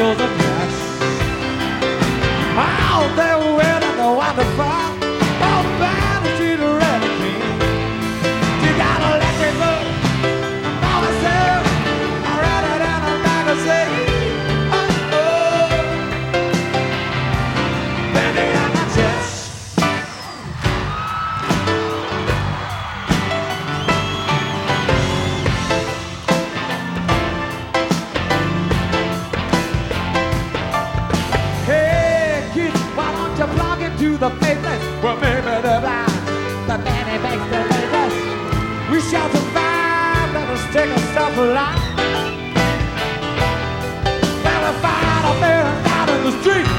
field of take a stop a line. Gotta find a man out in the street.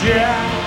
Jack.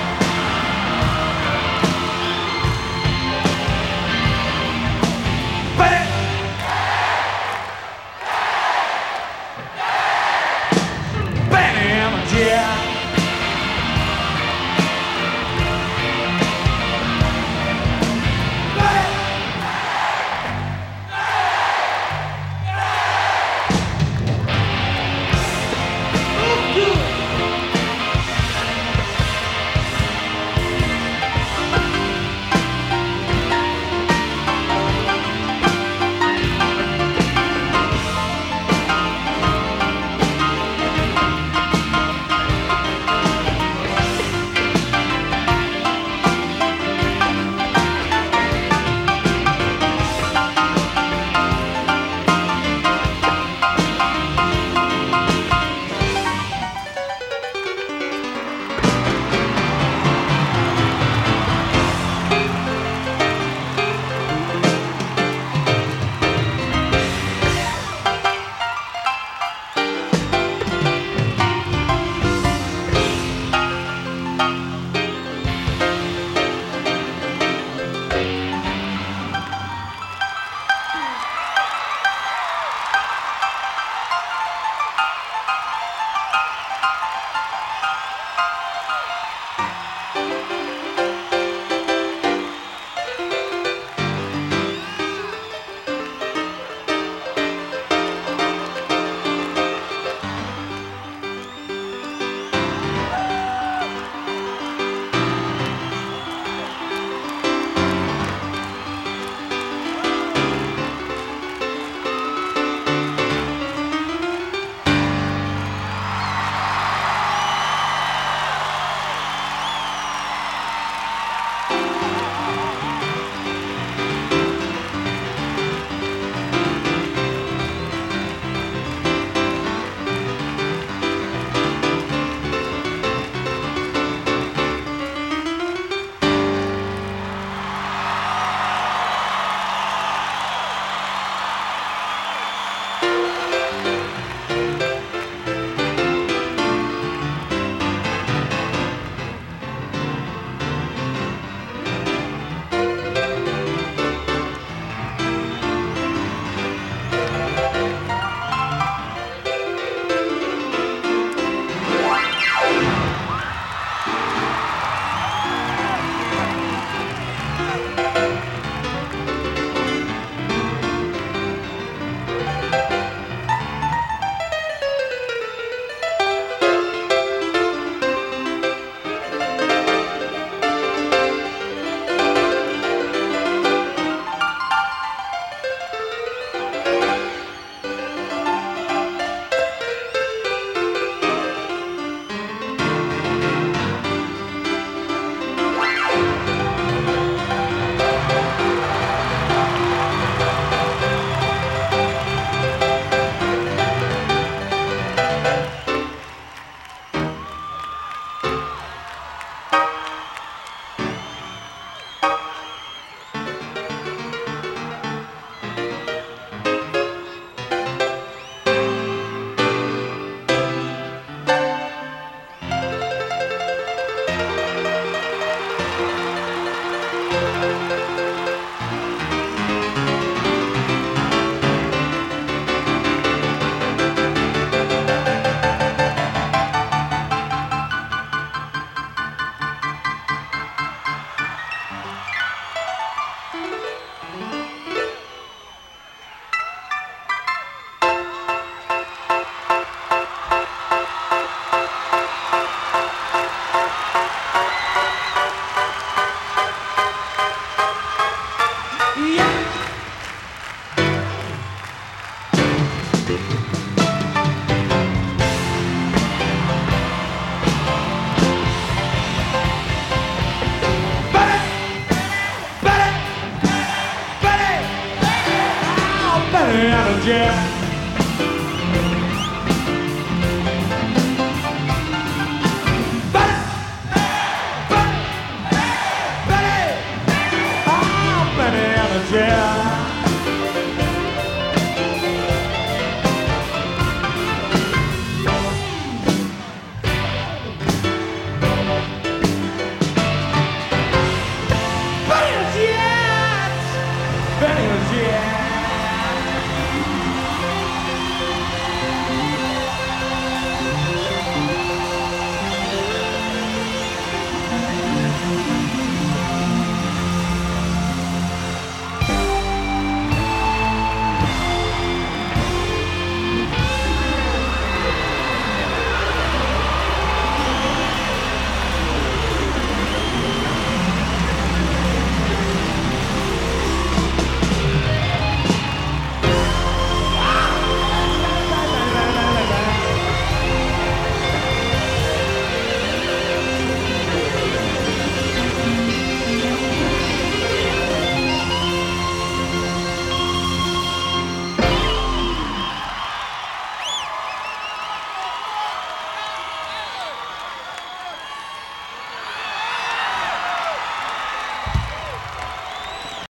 Jack.